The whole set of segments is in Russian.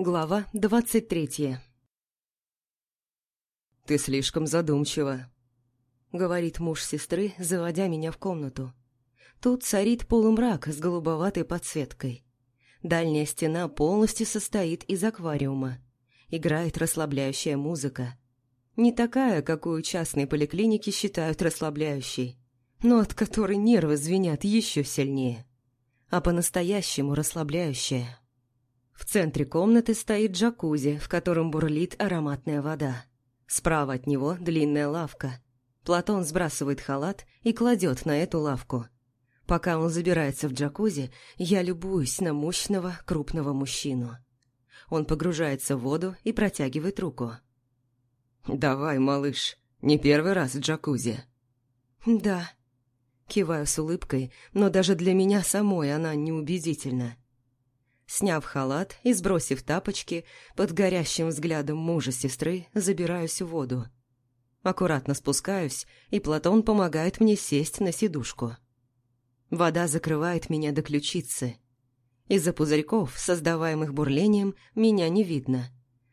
Глава двадцать третья «Ты слишком задумчива», — говорит муж сестры, заводя меня в комнату. Тут царит полумрак с голубоватой подсветкой. Дальняя стена полностью состоит из аквариума. Играет расслабляющая музыка. Не такая, какую частные поликлиники считают расслабляющей, но от которой нервы звенят еще сильнее, а по-настоящему расслабляющая. В центре комнаты стоит джакузи, в котором бурлит ароматная вода. Справа от него длинная лавка. Платон сбрасывает халат и кладет на эту лавку. Пока он забирается в джакузи, я любуюсь на мощного, крупного мужчину. Он погружается в воду и протягивает руку. «Давай, малыш, не первый раз в джакузи». «Да». Киваю с улыбкой, но даже для меня самой она неубедительна. Сняв халат и сбросив тапочки, под горящим взглядом мужа сестры забираюсь в воду. Аккуратно спускаюсь, и Платон помогает мне сесть на сидушку. Вода закрывает меня до ключицы. Из-за пузырьков, создаваемых бурлением, меня не видно.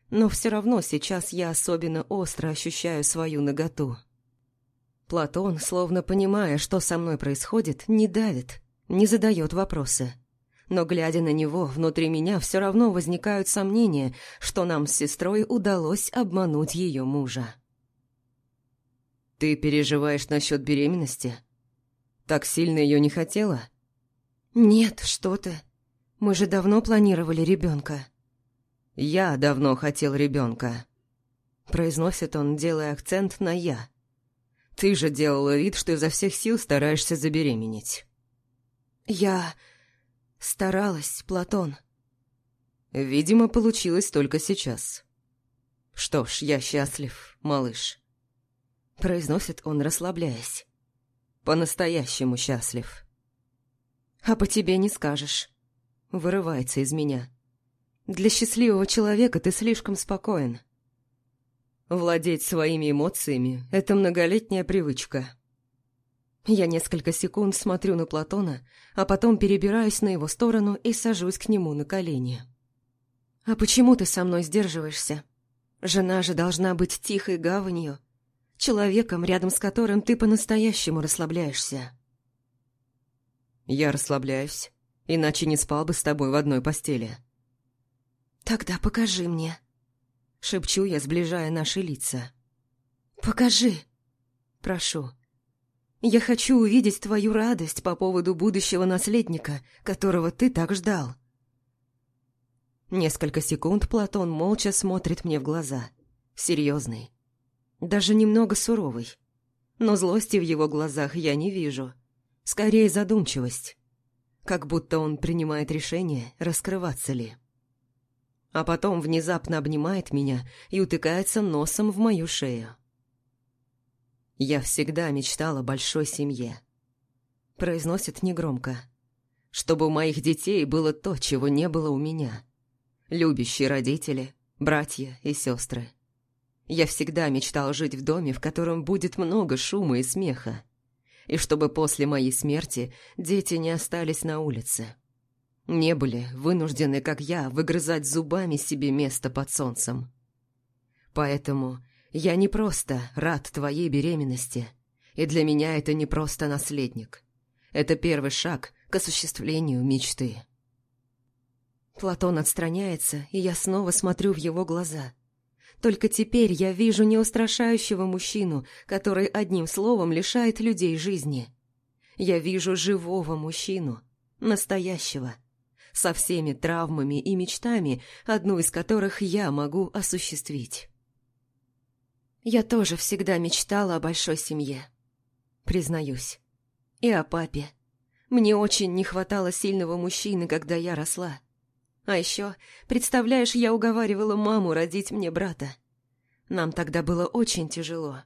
Но все равно сейчас я особенно остро ощущаю свою наготу. Платон, словно понимая, что со мной происходит, не давит, не задает вопросы но, глядя на него, внутри меня все равно возникают сомнения, что нам с сестрой удалось обмануть ее мужа. «Ты переживаешь насчет беременности? Так сильно ее не хотела?» «Нет, что ты. Мы же давно планировали ребенка». «Я давно хотел ребенка», — произносит он, делая акцент на «я». «Ты же делала вид, что изо всех сил стараешься забеременеть». «Я...» Старалась, Платон. Видимо, получилось только сейчас. Что ж, я счастлив, малыш. Произносит он, расслабляясь. По-настоящему счастлив. А по тебе не скажешь. Вырывается из меня. Для счастливого человека ты слишком спокоен. Владеть своими эмоциями – это многолетняя привычка. Я несколько секунд смотрю на Платона, а потом перебираюсь на его сторону и сажусь к нему на колени. «А почему ты со мной сдерживаешься? Жена же должна быть тихой гаванью, человеком, рядом с которым ты по-настоящему расслабляешься». «Я расслабляюсь, иначе не спал бы с тобой в одной постели». «Тогда покажи мне», — шепчу я, сближая наши лица. «Покажи», — прошу. Я хочу увидеть твою радость по поводу будущего наследника, которого ты так ждал. Несколько секунд Платон молча смотрит мне в глаза. Серьезный. Даже немного суровый. Но злости в его глазах я не вижу. Скорее задумчивость. Как будто он принимает решение, раскрываться ли. А потом внезапно обнимает меня и утыкается носом в мою шею. «Я всегда мечтала о большой семье», — произносит негромко. «Чтобы у моих детей было то, чего не было у меня. Любящие родители, братья и сестры. Я всегда мечтал жить в доме, в котором будет много шума и смеха. И чтобы после моей смерти дети не остались на улице. Не были вынуждены, как я, выгрызать зубами себе место под солнцем. Поэтому я не просто рад твоей беременности, и для меня это не просто наследник. Это первый шаг к осуществлению мечты. Платон отстраняется, и я снова смотрю в его глаза. Только теперь я вижу неустрашающего мужчину, который одним словом лишает людей жизни. Я вижу живого мужчину, настоящего, со всеми травмами и мечтами, одну из которых я могу осуществить. Я тоже всегда мечтала о большой семье. Признаюсь. И о папе. Мне очень не хватало сильного мужчины, когда я росла. А еще, представляешь, я уговаривала маму родить мне брата. Нам тогда было очень тяжело.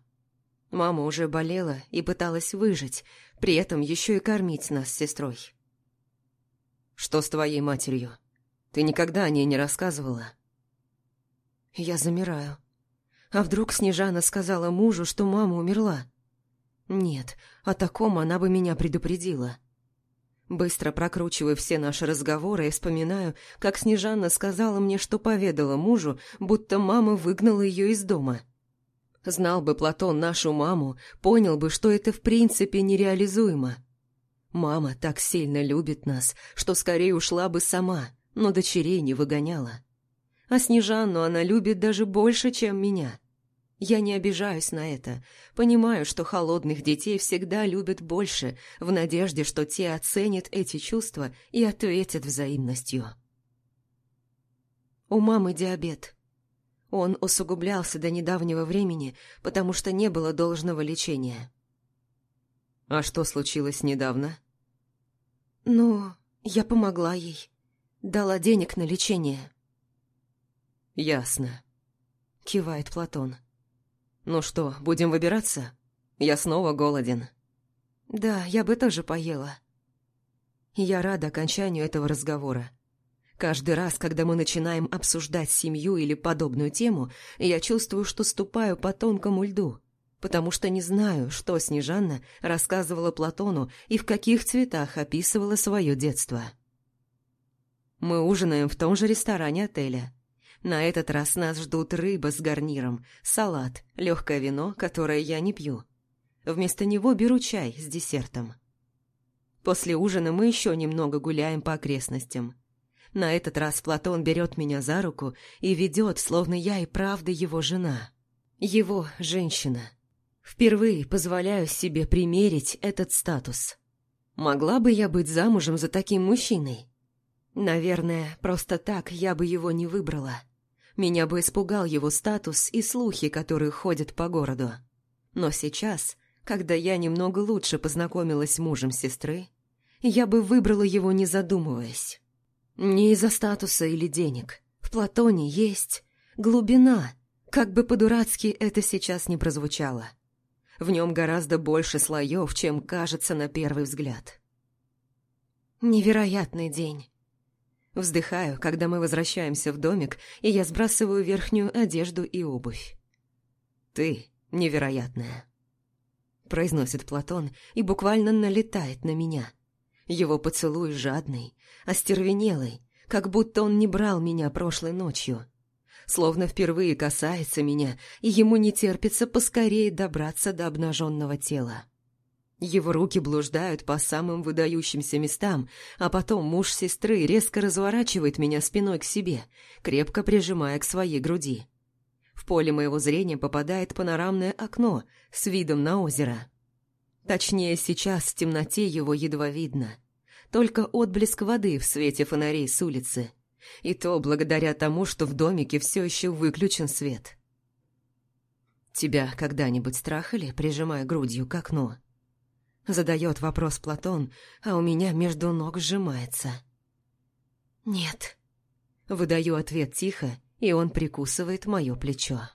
Мама уже болела и пыталась выжить, при этом еще и кормить нас с сестрой. «Что с твоей матерью? Ты никогда о ней не рассказывала?» Я замираю. А вдруг Снежана сказала мужу, что мама умерла? Нет, о таком она бы меня предупредила. Быстро прокручиваю все наши разговоры и вспоминаю, как Снежанна сказала мне, что поведала мужу, будто мама выгнала ее из дома. Знал бы Платон нашу маму, понял бы, что это в принципе нереализуемо. Мама так сильно любит нас, что скорее ушла бы сама, но дочерей не выгоняла. А Снежанну она любит даже больше, чем меня. Я не обижаюсь на это. Понимаю, что холодных детей всегда любят больше, в надежде, что те оценят эти чувства и ответят взаимностью. У мамы диабет. Он усугублялся до недавнего времени, потому что не было должного лечения. А что случилось недавно? Ну, я помогла ей. Дала денег на лечение. Ясно. Кивает Платон. «Ну что, будем выбираться? Я снова голоден». «Да, я бы тоже поела». Я рада окончанию этого разговора. Каждый раз, когда мы начинаем обсуждать семью или подобную тему, я чувствую, что ступаю по тонкому льду, потому что не знаю, что Снежанна рассказывала Платону и в каких цветах описывала свое детство. Мы ужинаем в том же ресторане отеля. На этот раз нас ждут рыба с гарниром, салат, легкое вино, которое я не пью. Вместо него беру чай с десертом. После ужина мы еще немного гуляем по окрестностям. На этот раз Платон берет меня за руку и ведет, словно я и правда его жена. Его женщина. Впервые позволяю себе примерить этот статус. Могла бы я быть замужем за таким мужчиной? Наверное, просто так я бы его не выбрала. Меня бы испугал его статус и слухи, которые ходят по городу. Но сейчас, когда я немного лучше познакомилась с мужем сестры, я бы выбрала его, не задумываясь. Не из-за статуса или денег. В Платоне есть глубина, как бы по-дурацки это сейчас не прозвучало. В нем гораздо больше слоев, чем кажется на первый взгляд. Невероятный день. Вздыхаю, когда мы возвращаемся в домик, и я сбрасываю верхнюю одежду и обувь. «Ты невероятная», — произносит Платон и буквально налетает на меня. Его поцелуй жадный, остервенелый, как будто он не брал меня прошлой ночью. Словно впервые касается меня, и ему не терпится поскорее добраться до обнаженного тела. Его руки блуждают по самым выдающимся местам, а потом муж сестры резко разворачивает меня спиной к себе, крепко прижимая к своей груди. В поле моего зрения попадает панорамное окно с видом на озеро. Точнее, сейчас в темноте его едва видно. Только отблеск воды в свете фонарей с улицы. И то благодаря тому, что в домике все еще выключен свет. «Тебя когда-нибудь страхали, прижимая грудью к окну?» Задает вопрос Платон, а у меня между ног сжимается. «Нет». Выдаю ответ тихо, и он прикусывает мое плечо.